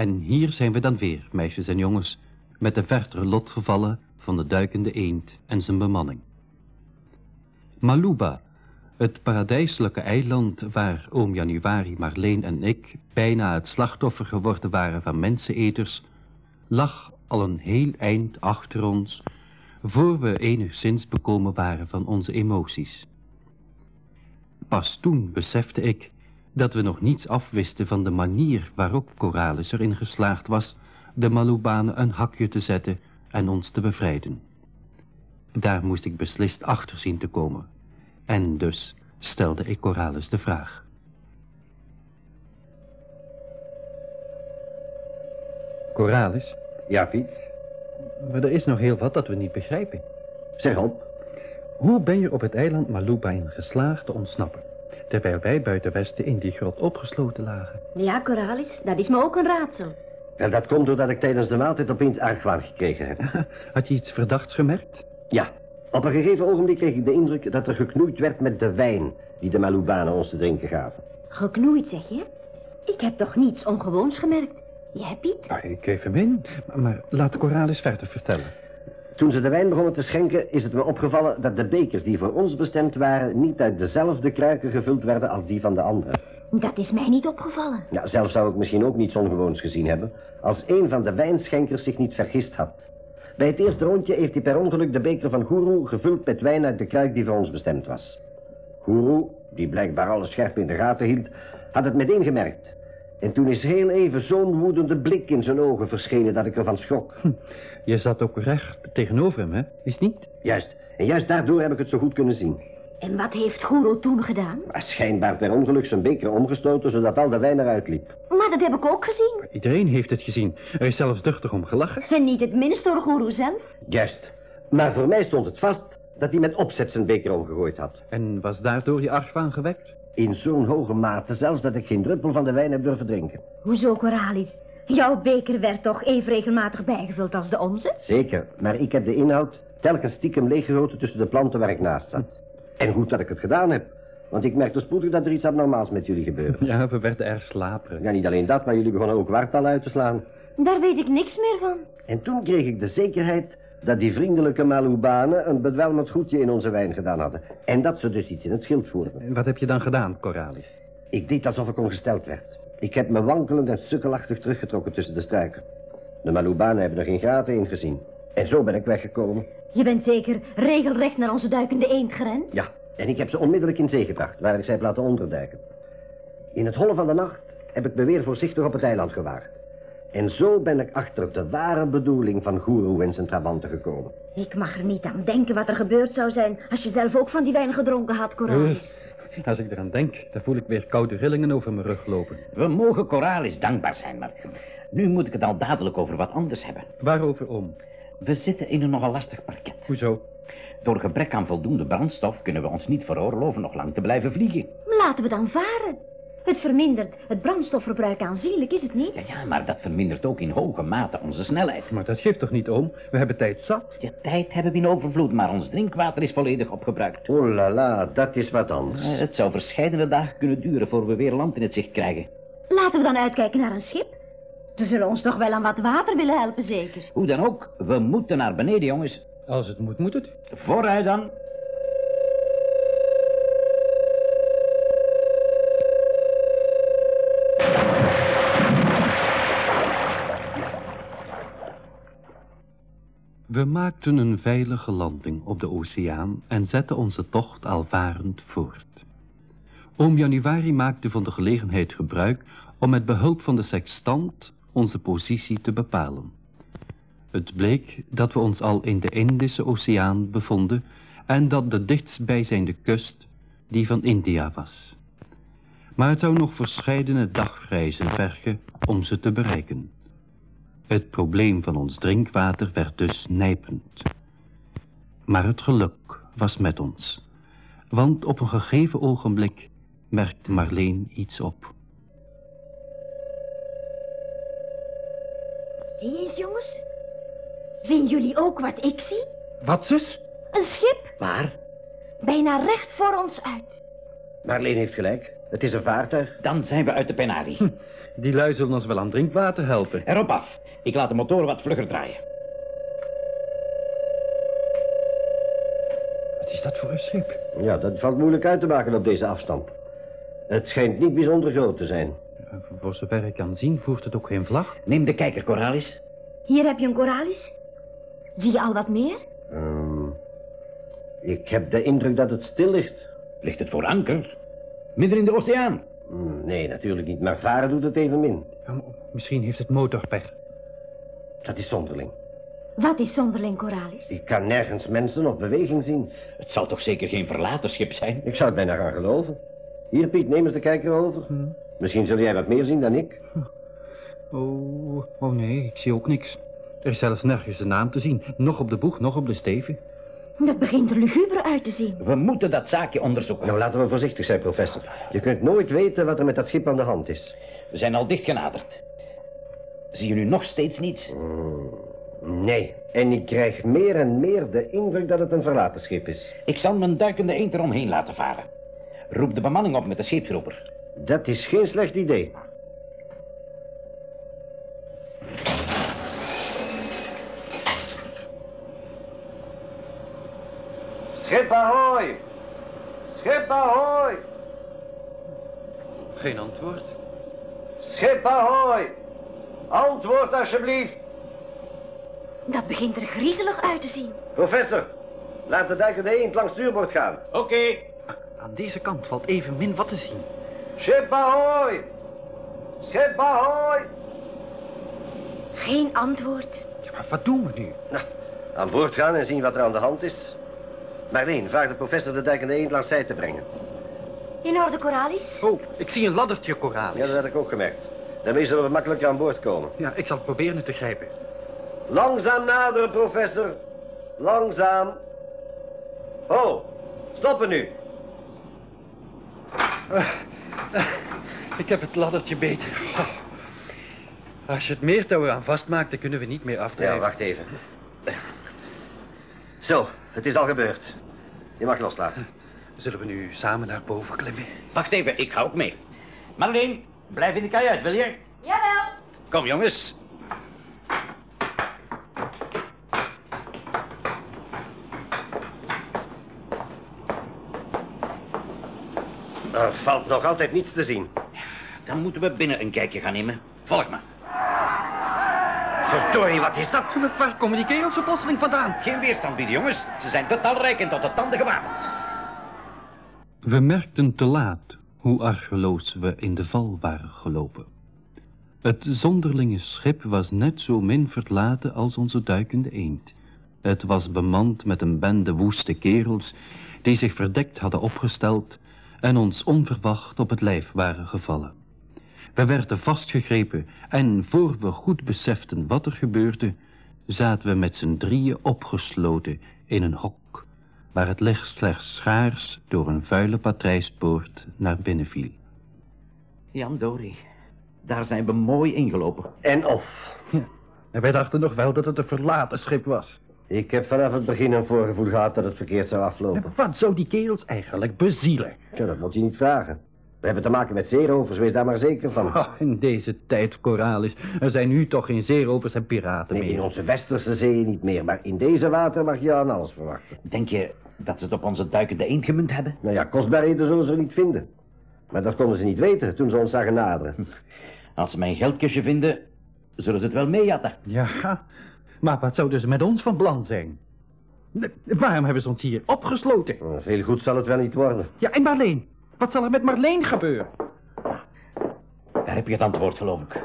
En hier zijn we dan weer, meisjes en jongens, met de verdere lotgevallen van de duikende eend en zijn bemanning. Maluba, het paradijselijke eiland waar oom Januari, Marleen en ik bijna het slachtoffer geworden waren van menseneters, lag al een heel eind achter ons, voor we enigszins bekomen waren van onze emoties. Pas toen besefte ik dat we nog niets afwisten van de manier waarop Coralis erin geslaagd was de Malubanen een hakje te zetten en ons te bevrijden. Daar moest ik beslist achter zien te komen. En dus stelde ik Coralis de vraag. Coralis? Ja, Piet? Maar er is nog heel wat dat we niet begrijpen. Zeg op. Hoe ben je op het eiland Maluba in geslaagd te ontsnappen? Terwijl wij buiten Westen in die grot opgesloten lagen. Ja, Coralis, dat is me ook een raadsel. Wel, dat komt doordat ik tijdens de maaltijd opeens argwaan gekregen heb. Had je iets verdachts gemerkt? Ja, op een gegeven ogenblik kreeg ik de indruk dat er geknoeid werd met de wijn die de Malubanen ons te drinken gaven. Geknoeid, zeg je? Ik heb toch niets ongewoons gemerkt? Jij, Piet? Ja, ik geef hem in. Maar, maar laat Coralis verder vertellen. Toen ze de wijn begonnen te schenken, is het me opgevallen dat de bekers die voor ons bestemd waren... niet uit dezelfde kruiken gevuld werden als die van de anderen. Dat is mij niet opgevallen. Ja, zelf zou ik misschien ook niets ongewoons gezien hebben... als een van de wijnschenkers zich niet vergist had. Bij het eerste rondje heeft hij per ongeluk de beker van Guru gevuld met wijn uit de kruik die voor ons bestemd was. Guru, die blijkbaar alles scherp in de gaten hield, had het meteen gemerkt. En toen is heel even zo'n woedende blik in zijn ogen verschenen dat ik ervan schrok. Hm, je zat ook recht tegenover hem, hè? Is niet? Juist. En juist daardoor heb ik het zo goed kunnen zien. En wat heeft Guru toen gedaan? Schijnbaar per ongeluk zijn beker omgestoten, zodat al de wijn eruit liep. Maar dat heb ik ook gezien. Iedereen heeft het gezien. Er is zelfs duchtig om gelachen. En niet het minst door Guru zelf. Juist. Maar voor mij stond het vast dat hij met opzet zijn beker omgegooid had. En was daardoor je argwaan gewekt? In zo'n hoge mate zelfs dat ik geen druppel van de wijn heb durven drinken. Hoezo, Coralis? Jouw beker werd toch even regelmatig bijgevuld als de onze? Zeker, maar ik heb de inhoud telkens stiekem leeggegoten tussen de planten waar ik naast zat. En goed dat ik het gedaan heb. Want ik merkte spoedig dat er iets abnormaals met jullie gebeurde. Ja, we werden erg slaperig. Ja, niet alleen dat, maar jullie begonnen ook wartal uit te slaan. Daar weet ik niks meer van. En toen kreeg ik de zekerheid dat die vriendelijke Malubanen een bedwelmend goedje in onze wijn gedaan hadden. En dat ze dus iets in het schild voerden. En wat heb je dan gedaan, Coralis? Ik deed alsof ik ongesteld werd. Ik heb me wankelend en sukkelachtig teruggetrokken tussen de struiken. De Malubanen hebben er geen gaten in gezien. En zo ben ik weggekomen. Je bent zeker regelrecht naar onze duikende eend gerend? Ja, en ik heb ze onmiddellijk in zee gebracht, waar ik ze heb laten onderduiken. In het holle van de nacht heb ik me weer voorzichtig op het eiland gewaagd. En zo ben ik achter de ware bedoeling van Guru en zijn trabanten gekomen. Ik mag er niet aan denken wat er gebeurd zou zijn... als je zelf ook van die wijn gedronken had, Coralis. Als ik eraan denk, dan voel ik weer koude rillingen over mijn rug lopen. We mogen Coralis dankbaar zijn, maar nu moet ik het al dadelijk over wat anders hebben. Waarover om? We zitten in een nogal lastig parket. Hoezo? Door gebrek aan voldoende brandstof kunnen we ons niet veroorloven nog lang te blijven vliegen. Laten we dan varen. Het vermindert het brandstofverbruik aanzienlijk, is het niet? Ja, ja, maar dat vermindert ook in hoge mate onze snelheid. Maar dat geeft toch niet om? We hebben tijd zat. Ja, tijd hebben we in overvloed, maar ons drinkwater is volledig opgebruikt. Oh la la, dat is wat anders. Eh, het zou verscheidene dagen kunnen duren voor we weer land in het zicht krijgen. Laten we dan uitkijken naar een schip. Ze zullen ons toch wel aan wat water willen helpen, zeker? Hoe dan ook, we moeten naar beneden, jongens. Als het moet, moet het. Vooruit dan. We maakten een veilige landing op de oceaan en zetten onze tocht alvarend voort. Oom Januari maakte van de gelegenheid gebruik om met behulp van de sextant onze positie te bepalen. Het bleek dat we ons al in de Indische Oceaan bevonden en dat de dichtstbijzijnde kust die van India was. Maar het zou nog verscheidene dagreizen vergen om ze te bereiken. Het probleem van ons drinkwater werd dus nijpend. Maar het geluk was met ons, want op een gegeven ogenblik merkte Marleen iets op. Zie eens, jongens. Zien jullie ook wat ik zie? Wat, zus? Een schip, Waar? bijna recht voor ons uit. Marleen heeft gelijk. Het is een vaartuig. Dan zijn we uit de penarie. Die lui zullen ons wel aan drinkwater helpen. Erop af. Ik laat de motoren wat vlugger draaien. Wat is dat voor een schip? Ja, dat valt moeilijk uit te maken op deze afstand. Het schijnt niet bijzonder groot te zijn. Voor zover ik kan zien voert het ook geen vlag. Neem de kijker, Coralis. Hier heb je een koralis. Zie je al wat meer? Ehm, ik heb de indruk dat het stil ligt. Ligt het voor anker? Midden in de oceaan. Hmm, Nee, natuurlijk niet, maar varen doet het evenmin. Ja, Misschien heeft het motorpech. Dat is zonderling. Wat is zonderling koralis? Ik kan nergens mensen of beweging zien. Het zal toch zeker geen verlaterschip zijn? Ik zou het bijna gaan geloven. Hier, Piet, neem eens de kijker over. Misschien zul jij wat meer zien dan ik. Oh, oh nee, ik zie ook niks. Er is zelfs nergens de naam te zien. Nog op de boeg, nog op de steven. Dat begint er luguber uit te zien. We moeten dat zaakje onderzoeken. Nou, laten we voorzichtig zijn, professor. Je kunt nooit weten wat er met dat schip aan de hand is. We zijn al dicht genaderd. Zie je nu nog steeds niets? Nee, en ik krijg meer en meer de indruk dat het een verlaten schip is. Ik zal mijn duikende eend eromheen laten varen. Roep de bemanning op met de scheepsroeper. Dat is geen slecht idee. Schip ahoy! Schip ahoy! Geen antwoord. Schip ahoy! Antwoord alsjeblieft! Dat begint er griezelig uit te zien. Professor, laat de duikende eend langs stuurboord gaan. Oké. Aan deze kant valt even min wat te zien. Schip ahoy! Schip ahoy! Geen antwoord. Ja, maar wat doen we nu? Nou, aan boord gaan en zien wat er aan de hand is. Marleen, vraag de professor de duikende eend langs zij te brengen. In orde, koralis? Oh, ik zie een laddertje, Coralis. Ja, dat heb ik ook gemerkt. Daarmee zullen we makkelijker aan boord komen. Ja, ik zal proberen het te grijpen. Langzaam naderen, professor. Langzaam. Oh, stoppen nu. Ik heb het laddertje beter. Goh. Als je het meertouw aan vastmaakt, dan kunnen we niet meer Ja, afdrijven. wacht even. Zo, het is al gebeurd. Je mag loslaten. Zullen we nu samen naar boven klimmen? Wacht even, ik ga ook mee. Marleen, blijf in de kajuit, wil je? Jawel. Kom, jongens. Er valt nog altijd niets te zien. Dan moeten we binnen een kijkje gaan nemen. Volg me. Verdorie, wat is dat? Waar komen die kerels zo plotseling vandaan? Geen weerstand bieden, jongens. Ze zijn te talrijk en tot de tanden gewapend. We merkten te laat hoe argeloos we in de val waren gelopen. Het zonderlinge schip was net zo min verlaten als onze duikende eend. Het was bemand met een bende woeste kerels die zich verdekt hadden opgesteld en ons onverwacht op het lijf waren gevallen. We werden vastgegrepen en voor we goed beseften wat er gebeurde, zaten we met z'n drieën opgesloten in een hok, waar het licht slechts schaars door een vuile patrijspoort naar binnen viel. Jan Dori, daar zijn we mooi ingelopen. En of. En wij dachten nog wel dat het een verlaten schip was. Ik heb vanaf het begin een voorgevoel gehad dat het verkeerd zou aflopen. Wat zou die kerels eigenlijk bezielen? Ja, dat moet je niet vragen. We hebben te maken met zeerovers, wees daar maar zeker van. Oh, in deze tijd, Coralis, er zijn nu toch geen zeerovers en piraten Nee, in meer. onze westerse zeeën niet meer, maar in deze water mag je aan alles verwachten. Denk je dat ze het op onze duikende eend gemunt hebben? Nou ja, kostbaarheden zullen ze niet vinden. Maar dat konden ze niet weten toen ze ons zagen naderen. Als ze mijn geldkistje vinden, zullen ze het wel meejatten. Ja, maar wat zouden ze met ons van plan zijn? Waarom hebben ze ons hier opgesloten? Veel goed zal het wel niet worden. Ja, en Marleen? Wat zal er met Marleen gebeuren? Daar heb je het antwoord, geloof ik.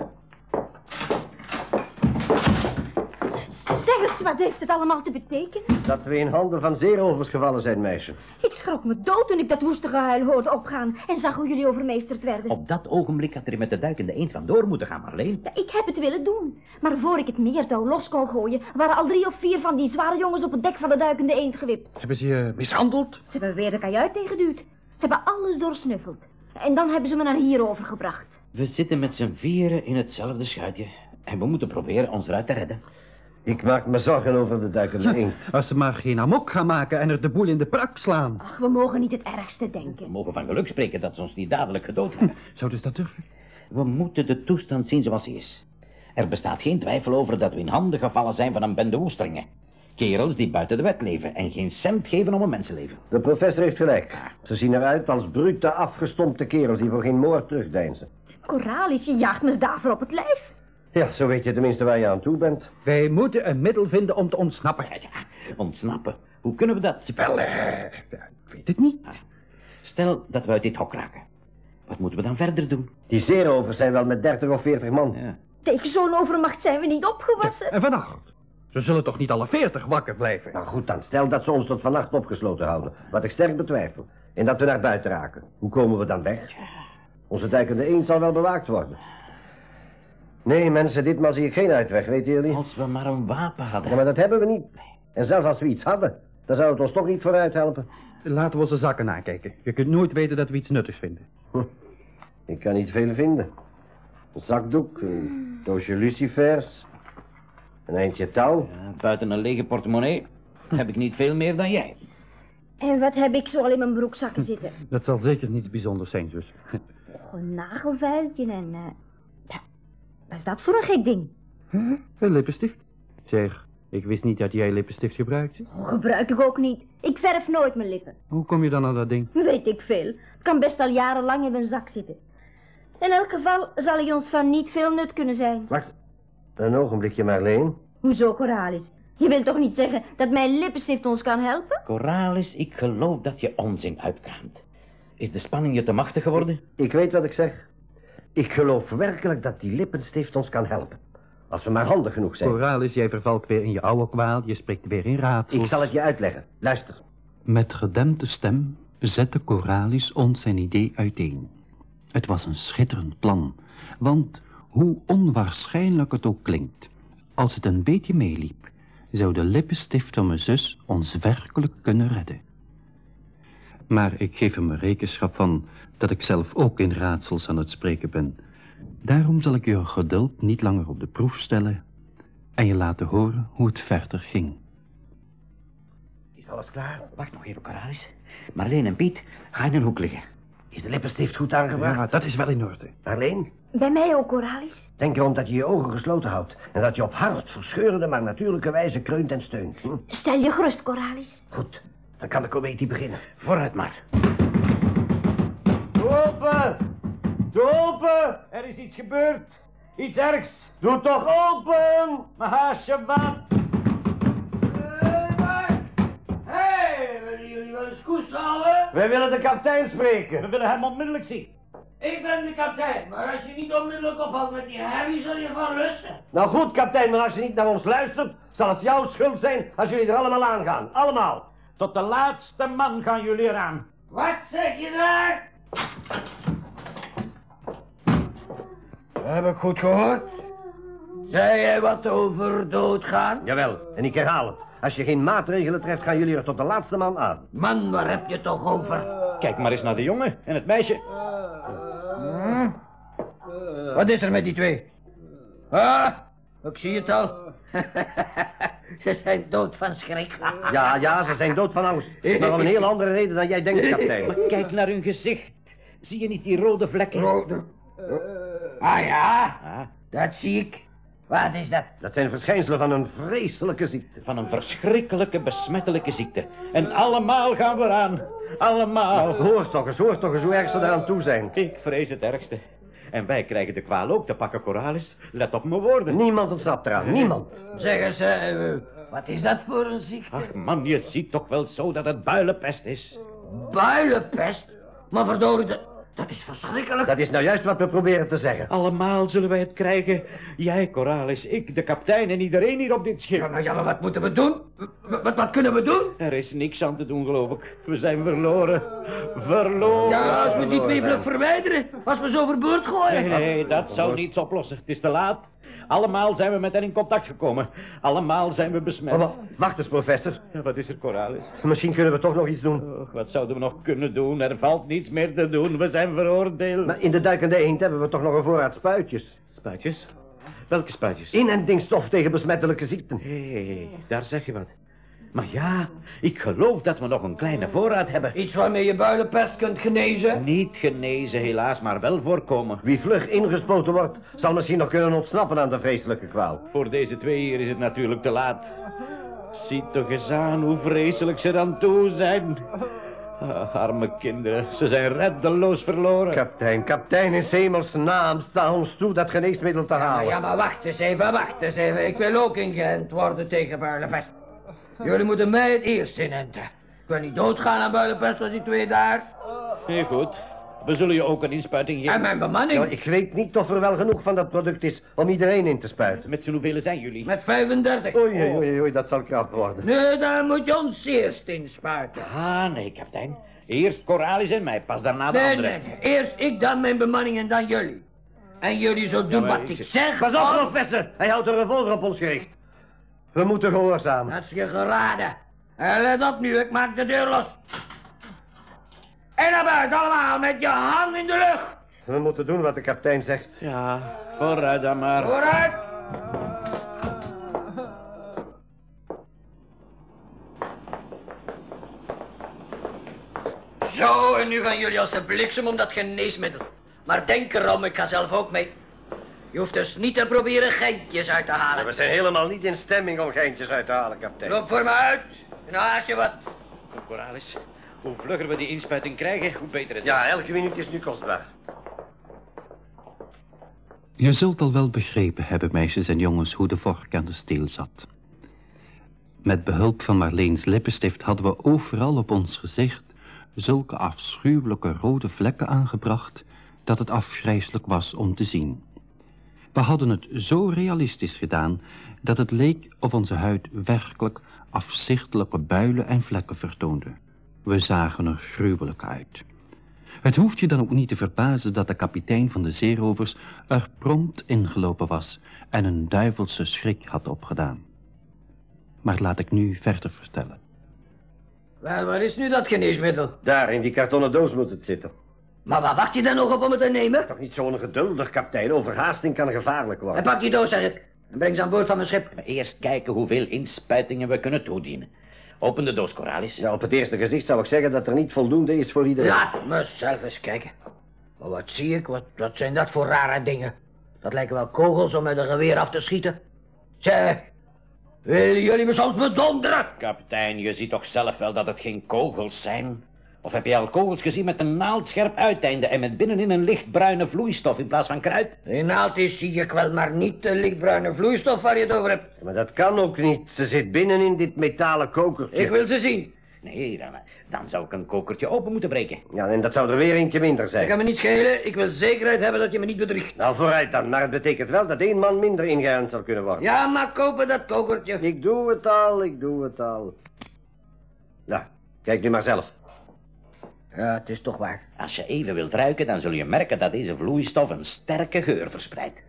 Zeg eens, wat heeft het allemaal te betekenen? Dat we in handen van zeerovers gevallen zijn, meisje. Ik schrok me dood toen ik dat woeste gehuil hoorde opgaan en zag hoe jullie overmeesterd werden. Op dat ogenblik had er met de duikende eend vandoor moeten gaan, Marleen. Ja, ik heb het willen doen. Maar voor ik het meertouw los kon gooien, waren al drie of vier van die zware jongens op het dek van de duikende eend gewipt. Hebben ze je mishandeld? Ze hebben weer de kajuit ingeduwd. Ze hebben alles doorsnuffeld. En dan hebben ze me naar hier overgebracht. We zitten met z'n vieren in hetzelfde schuitje. En we moeten proberen ons eruit te redden. Ik maak me zorgen over de duikende. Als ze maar geen amok gaan maken en er de boel in de prak slaan. Ach, we mogen niet het ergste We denken. mogen van geluk spreken dat ze ons niet dadelijk gedood hebben. Zouden ze dat durven? We moeten de toestand zien zoals hij is. Er bestaat geen twijfel over dat we in handen gevallen zijn van een bende woesteringen. Kerels die buiten de wet leven en geen cent geven om een mensenleven. De professor heeft gelijk. Ze zien eruit als brute, afgestompte kerels die voor geen moord terugdeinzen. Coralis, je jaagt me daarvoor op het lijf. Ja, zo weet je tenminste waar je aan toe bent. Wij moeten een middel vinden om te ontsnappen. Ja, ja, ontsnappen. Hoe kunnen we dat? Wel, eh, ik weet het niet. Stel dat we uit dit hok raken. Wat moeten we dan verder doen? Die zeerovers zijn wel met 30 of 40 man. Ja. Tegen zo'n overmacht zijn we niet opgewassen. En vannacht? Ze zullen toch niet alle veertig wakker blijven? Nou goed dan, stel dat ze ons tot vannacht opgesloten houden. Wat ik sterk betwijfel. En dat we naar buiten raken. Hoe komen we dan weg? Onze duikende eend zal wel bewaakt worden. Nee, mensen, ditmaal zie ik geen uitweg, weten jullie? Als we maar een wapen hadden. Ja, maar dat hebben we niet. En zelfs als we iets hadden, dan zou het ons toch niet vooruit helpen. Laten we onze zakken nakijken. Je kunt nooit weten dat we iets nuttigs vinden. Ik kan niet veel vinden. Een zakdoek, een doosje lucifers, een eindje touw. Ja, buiten een lege portemonnee heb ik niet veel meer dan jij. En wat heb ik zo al in mijn broekzakken zitten? Dat zal zeker niets bijzonders zijn, zus. Och, een nagelvuiltje en... eh, ja, wat is dat voor een gek ding? Een lippenstift. Zeg, ik wist niet dat jij lippenstift gebruikte. Oh, gebruik ik ook niet. Ik verf nooit mijn lippen. Hoe kom je dan aan dat ding? Weet ik veel. Het kan best al jarenlang in mijn zak zitten. In elk geval zal hij ons van niet veel nut kunnen zijn. Wacht, een ogenblikje Marleen. Hoezo, Coralis? Je wilt toch niet zeggen dat mijn lippenstift ons kan helpen? Coralis, ik geloof dat je onzin uitkraamt. Is de spanning je te machtig geworden? Ik weet wat ik zeg. Ik geloof werkelijk dat die lippenstift ons kan helpen. Als we maar handig genoeg zijn. Coralis, jij vervalt weer in je oude kwaal. Je spreekt weer in raadsels. Ik zal het je uitleggen. Luister. Met gedempte stem zette Coralis ons zijn idee uiteen. Het was een schitterend plan, want hoe onwaarschijnlijk het ook klinkt, als het een beetje meeliep, zou de lippenstift van mijn zus ons werkelijk kunnen redden. Maar ik geef er me rekenschap van dat ik zelf ook in raadsels aan het spreken ben. Daarom zal ik je geduld niet langer op de proef stellen en je laten horen hoe het verder ging. Is alles klaar? Wacht nog even, Coralis. Marleen en Piet, ga in een hoek liggen. Is de lippenstift goed aangebracht? Ja, dat is wel in orde. Marleen, Bij mij ook, Coralis. denk erom dat je je ogen gesloten houdt. En dat je op hard verscheurende, maar natuurlijke wijze kreunt en steunt. Hm? Stel je gerust, Coralis. Goed, dan kan de comedie beginnen. Vooruit maar. Open! Doe open! Er is iets gebeurd. Iets ergs. Doe toch open! Je man. Hé, willen jullie wel eens koest houden? Wij willen de kapitein We spreken. willen hem onmiddellijk zien. Ik ben de kapitein, maar als je niet onmiddellijk ophoudt met die herrie, zal je van rusten. Nou goed, kapitein, maar als je niet naar ons luistert, zal het jouw schuld zijn als jullie er allemaal aan gaan. Allemaal. Tot de laatste man gaan jullie eraan. Wat zeg je daar? Heb ik goed gehoord? Zei jij wat over doodgaan? Jawel, en ik herhaal het. Als je geen maatregelen treft, gaan jullie er tot de laatste man aan. Man, waar heb je het toch over? Kijk maar eens naar de jongen en het meisje. Hm? Wat is er met die twee? Ah, ik zie het al. Ze zijn dood van schrik. Ja, ja, ze zijn dood van angst. Maar om een heel andere reden dan jij denkt, kapitein. Maar kijk naar hun gezicht. Zie je niet die rode vlekken? Rode. Ah ja, Ah, dat zie ik. Wat is dat? Dat zijn verschijnselen van een vreselijke ziekte. van een verschrikkelijke besmettelijke ziekte. En allemaal gaan we eraan. Allemaal. Hoor toch eens, hoor toch eens hoe erg ze eraan toe zijn. Ik vrees het ergste. En wij krijgen de kwaal ook te pakken, Coralis. Let op mijn woorden. Niemand ontsnapt eraan, niemand. Zeg eens, eh, wat is dat voor een ziekte? Ach man, je ziet toch wel zo dat het builenpest is. Builenpest? Maar verdorie, dat, dat is verschrikkelijk. Dat is nou juist wat we proberen te zeggen. Allemaal zullen wij het krijgen. Jij, Coralis, ik, de kapitein en iedereen hier op dit Ja, schip. maar, ja, maar wat moeten we doen? Wat, wat, kunnen we doen? Er is niks aan te doen, geloof ik. We zijn verloren. Verloren. Ja, als we dit meeblik verwijderen, als we ze overboord gooien. Nee, nee, dat zou niets oplossen. Het is te laat. Allemaal zijn we met hen in contact gekomen. Allemaal zijn we besmet. Wa- wacht eens, professor. Ja, Wat is er, Coralis? Misschien kunnen we toch nog iets doen. Och, wat zouden we nog kunnen doen? Er valt niets meer te doen. We zijn veroordeeld. Maar in de duikende eend hebben we toch nog een voorraad spuitjes. Spuitjes? Welke spuitjes? Inentingsstof tegen besmettelijke ziekten. Hé, daar zeg je wat. Maar ja, ik geloof dat we nog een kleine voorraad hebben. Iets waarmee je builenpest kunt genezen. Niet genezen helaas, maar wel voorkomen. Wie vlug ingespoten wordt, zal misschien nog kunnen ontsnappen aan de vreselijke kwaal. Voor deze twee hier is het natuurlijk te laat. Zie toch eens aan hoe vreselijk ze dan toe zijn. Ah, arme kinderen, ze zijn reddeloos verloren. Kapitein, kapitein, in hemels naam, sta ons toe dat geneesmiddel te halen. ja, maar wacht eens even, wacht eens even. Ik wil ook ingeënt worden tegen builenpest. Jullie moeten mij het eerst inenten. Ik wil niet doodgaan aan builenpest als die twee daar. Heel goed. We zullen je ook een inspuiting En geven. mijn bemanning. Ja, ik weet niet of er wel genoeg van dat product is om iedereen in te spuiten. Met z'n hoeveel zijn jullie? Met 35. Oei, oei, oei, oei, dat zal krap worden. Nee, dan moet je ons eerst inspuiten. Ah, nee, kapitein. Eerst Coralis en mij, pas daarna de Nee, andere. nee, nee. Eerst ik, dan mijn bemanning en dan jullie. En jullie zo doen wat ik- ik zeg. Pas op, of- professor. Hij houdt een revolver op ons gericht. We moeten gehoorzamen. Dat is je geraden. En let op nu, ik maak de deur los. En naar buiten allemaal, met je hand in de lucht. We moeten doen wat de kapitein zegt. Ja, vooruit dan maar. Vooruit. Zo, en nu gaan jullie als de bliksem om dat geneesmiddel. Maar denk erom, ik ga zelf ook mee. Je hoeft dus niet te proberen geintjes uit te halen. We zijn helemaal niet in stemming om geintjes uit te halen, kapitein. Loop voor me uit. En haast je wat. Coralis, hoe vlugger we die inspuiting krijgen, hoe beter het is. Ja, elke minuut is nu kostbaar. Je zult al wel begrepen hebben, meisjes en jongens, hoe de vork aan de steel zat. Met behulp van Marleens lippenstift hadden we overal op ons gezicht zulke afschuwelijke rode vlekken aangebracht dat het afgrijselijk was om te zien. We hadden het zo realistisch gedaan dat het leek of onze huid werkelijk afzichtelijke builen en vlekken vertoonde. We zagen er gruwelijk uit. Het hoeft je dan ook niet te verbazen dat de kapitein van de zeerovers er prompt ingelopen was en een duivelse schrik had opgedaan. Maar laat ik nu verder vertellen. Waar is nu dat geneesmiddel? Daar, in die kartonnen doos moet het zitten. Maar waar wacht je dan nog op om het te nemen? Toch niet zo ongeduldig, kapitein. Overhaasting kan gevaarlijk En worden. pak die doos, zeg ik. En breng ze aan boord van mijn schip. Maar eerst kijken hoeveel inspuitingen we kunnen toedienen. Open de doos, Coralis. Ja, op het eerste gezicht zou ik zeggen dat er niet voldoende is voor iedereen. Laat me zelf eens kijken. Maar wat zie ik? Wat, wat zijn dat voor rare dingen? Dat lijken wel kogels om met een geweer af te schieten. Zeg, willen jullie me soms bedonderen? Kapitein, je ziet toch zelf wel dat het geen kogels zijn? Of heb je al kogels gezien met een naaldscherp uiteinde en met binnenin een lichtbruine vloeistof in plaats van kruid? Die naald is, zie ik wel, maar niet de lichtbruine vloeistof waar je het over hebt. Maar dat kan ook niet. Ze zit binnen in dit metalen kokertje. Ik wil ze zien. Nee, dan, dan zou ik een kokertje open moeten breken. Ja, en dat zou er weer eentje minder Dat zijn. kan me niet schelen. Ik wil zekerheid hebben dat je me niet bedriegt. Nou, vooruit dan. Maar het betekent wel dat één man minder ingeënt zal kunnen worden. Ja, maar kopen dat kokertje. Ik doe het al, ik doe het al. Nou, kijk nu maar zelf. Ja, het is toch waar. Als je even wilt ruiken, dan zul je merken dat deze vloeistof een sterke geur verspreidt.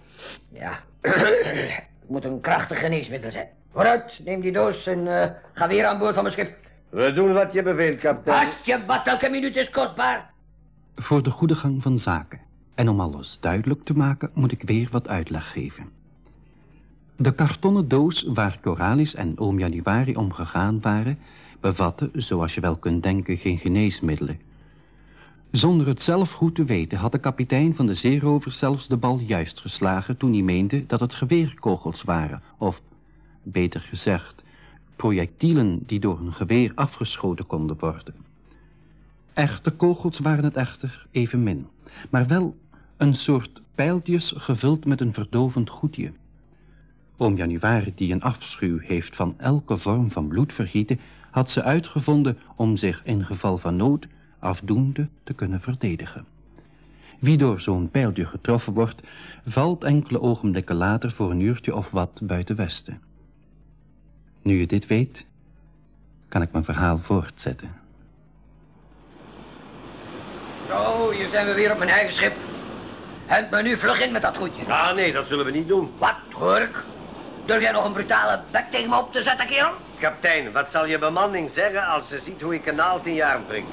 Ja. het moet een krachtig geneesmiddel zijn. Vooruit, neem die doos en eh, ga weer aan boord van mijn schip. We doen wat je beveelt, kapitein. Als je wat, elke minuut is kostbaar. Voor de goede gang van zaken en om alles duidelijk te maken, moet ik weer wat uitleg geven. De kartonnen doos waar Coralis en oom Januari om gegaan waren, bevatte, zoals je wel kunt denken, geen geneesmiddelen. Zonder het zelf goed te weten had de kapitein van de zeerovers zelfs de bal juist geslagen toen hij meende dat het geweerkogels waren, of, beter gezegd, projectielen die door een geweer afgeschoten konden worden. Echte kogels waren het echter evenmin, maar wel een soort pijltjes gevuld met een verdovend goedje. Oom Januari, die een afschuw heeft van elke vorm van bloedvergieten, had ze uitgevonden om zich in geval van nood afdoende te kunnen verdedigen. Wie door zo'n pijltje getroffen wordt, valt enkele ogenblikken later voor een uurtje of wat buiten Westen. Nu je dit weet, kan ik mijn verhaal voortzetten. Zo, hier zijn we weer op mijn eigen schip. Hent me nu vlug in met dat goedje. Ah, nee, dat zullen we niet doen. Wat, hoor ik? Durf jij nog een brutale bek tegen me op te zetten, kerel? Kapitein, wat zal je bemanning zeggen als ze ziet hoe ik een naald in je arm prik?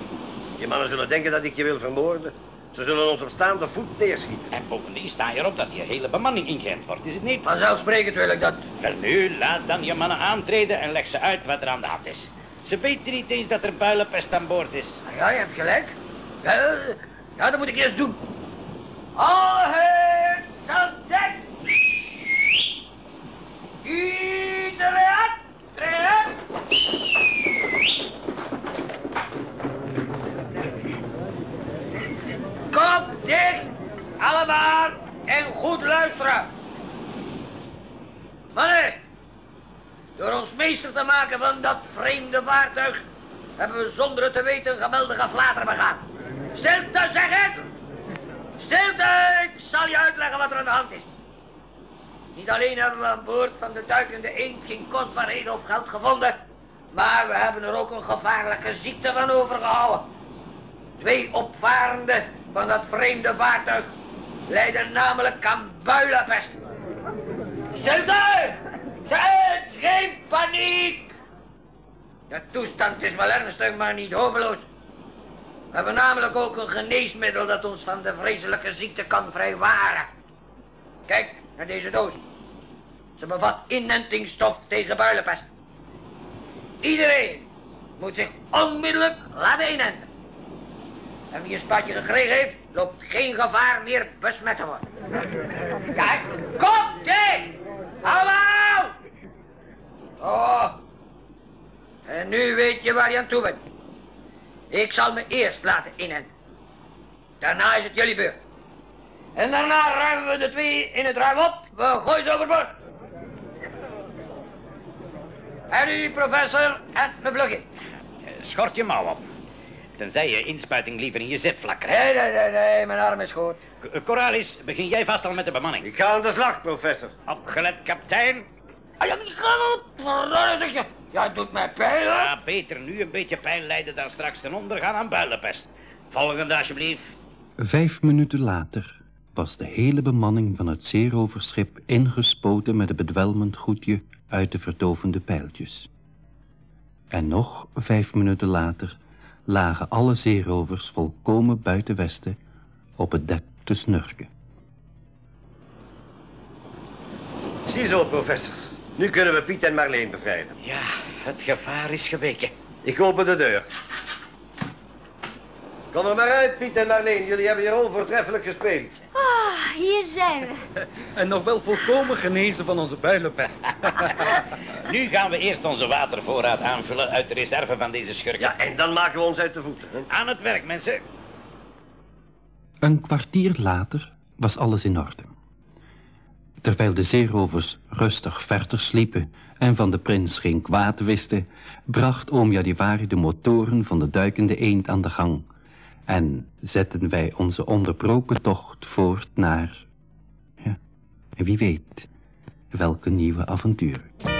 Je mannen zullen denken dat ik je wil vermoorden. Ze zullen ons op staande voet neerschieten. En bovendien sta je erop dat je hele bemanning ingeënt wordt, is het niet? Vanzelfsprekend wil ik dat. Wel nu, laat dan je mannen aantreden en leg ze uit wat er aan de hand is. Ze weten niet eens dat er builenpest aan boord is. Ja, je hebt gelijk. Ja, ja dat moet ik eerst doen. All hands on deck! Iedereen Kom dicht, allemaal, en goed luisteren. Mannen, door ons meester te maken van dat vreemde vaartuig, hebben we zonder het te weten een geweldige flater begaan. Stilte, zeg ik! Stilte, ik zal je uitleggen wat er aan de hand is. Niet alleen hebben we aan boord van de duikende eend geen kostbaarheden of geld gevonden, maar we hebben er ook een gevaarlijke ziekte van overgehouden. Twee opvarenden van dat vreemde vaartuig lijden namelijk aan builenpest. Stilte! Zeg, geen paniek! De toestand is wel ernstig, maar niet hopeloos. We hebben namelijk ook een geneesmiddel dat ons van de vreselijke ziekte kan vrijwaren. Kijk naar deze doos. Ze bevat inentingsstof tegen builenpest. Iedereen moet zich onmiddellijk laten inenten. En wie een spuitje gekregen heeft, loopt geen gevaar meer besmet te worden. Kijk, kom, je! Allemaal! Oh. En nu weet je waar je aan toe bent. Ik zal me eerst laten inenten. Daarna is het jullie beurt. En daarna ruimen we de twee in het ruim op. We gooien ze overboord. En u, professor, en me vluggen. Schort je mouw op. Tenzij je inspuiting liever in je zit flakkert. Nee, nee, nee, nee, mijn arm is goed. K- Coralis, begin jij vast al met de bemanning. Ik ga aan de slag, professor. Opgelet, kapitein. Ah, ja, doet mij pijn, hoor. Ja, beter nu een beetje pijn lijden dan straks ten ondergaan aan builenpest. Volgende, alsjeblieft. Vijf minuten later was de hele bemanning van het zeeroverschip ingespoten met een bedwelmend goedje uit de verdovende pijltjes. En nog vijf minuten later lagen alle zeerovers volkomen buiten Westen op het dek te snurken. Ziezo, professor. Nu kunnen we Piet en Marleen bevrijden. Ja, het gevaar is geweken. Ik open de deur. Kom er maar uit, Piet en Marleen. Jullie hebben je rol voortreffelijk gespeeld. Ah, hier zijn we. En nog wel volkomen genezen van onze builenpest. Nu gaan we eerst onze watervoorraad aanvullen uit de reserve van deze schurken. Ja, en dan maken we ons uit de voeten. hè? Aan het werk, mensen. Een kwartier later was alles in orde. Terwijl de zeerovers rustig verder sliepen en van de prins geen kwaad wisten, bracht oom Jadivari de motoren van de duikende eend aan de gang en zetten wij onze onderbroken tocht voort naar, ja, wie weet, welke nieuwe avonturen.